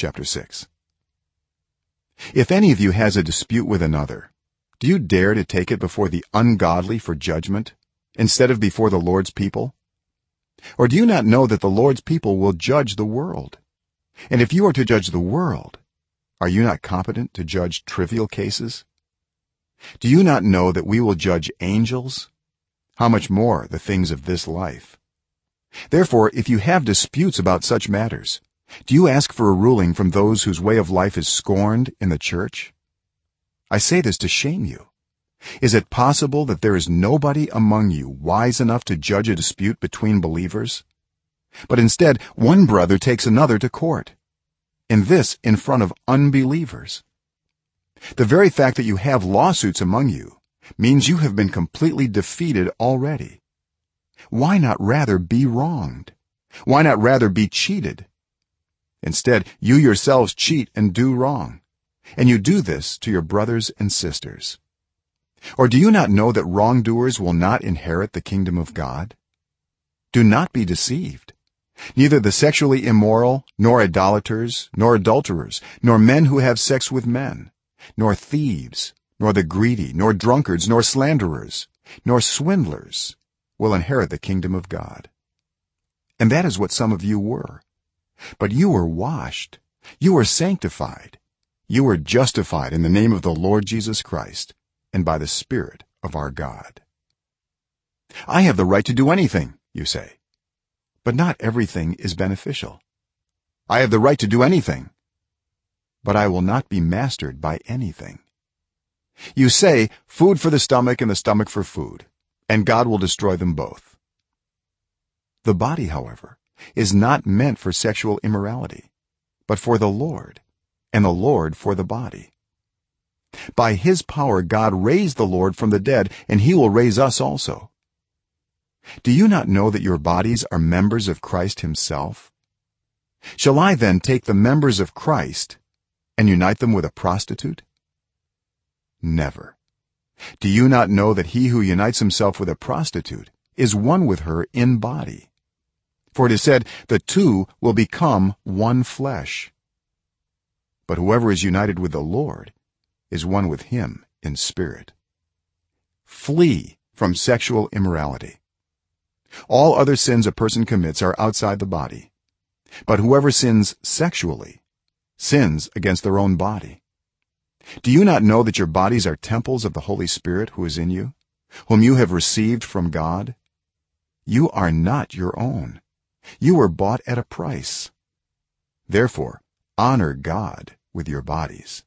chapter 6 if any of you has a dispute with another do you dare to take it before the ungodly for judgment instead of before the lord's people? Or do you not know that the lord's people will judge the world? And if you are to judge the world are you not competent to judge trivial cases? Do you not know that we will judge angels? How much more the things of this life? Therefore if you have disputes about such matters do you ask for a ruling from those whose way of life is scorned in the church? I say this to shame you. Is it possible that there is nobody among you wise enough to judge a dispute between believers? But instead one brother takes another to court and this in front of unbelievers. The very fact that you have lawsuits among you means you have been completely defeated already. Why not rather be wronged? Why not rather be cheated instead you yourselves cheat and do wrong and you do this to your brothers and sisters. Or do you not know that wrongdoers will not inherit the kingdom of god? Do not be deceived. Neither the sexually immoral nor idolaters nor adulterers nor men who have sex with men nor thieves nor the greedy nor drunkards nor slanderers nor swindlers will inherit the kingdom of god. And that is what some of you were but you were washed. You were sanctified. You were justified in the name of the lord jesus christ and by the spirit of our god. I have the right to do anything you say. But not everything is beneficial. I have the right to do anything. But i will not be mastered by anything. You say food for the stomach and the stomach for food and god will destroy them both. The body however is not meant for sexual immorality but for the lord and the lord for the body. By his power god raised the lord from the dead and he will raise us also. Do you not know that your bodies are members of Christ himself? Shall i then take the members of Christ and unite them with a prostitute? Never. Do you not know that he who unites himself with a prostitute is one with her in body for it is said the two will become one flesh. But whoever is united with the lord is one with him in spirit. Flee from sexual immorality. All other sins a person commits are outside the body. But whoever sins sexually sins against their own body. Do you not know that your bodies are temples of the holy spirit who is in you whom you have received from god? You are not your own you were bought at a price. Therefore honor god with your bodies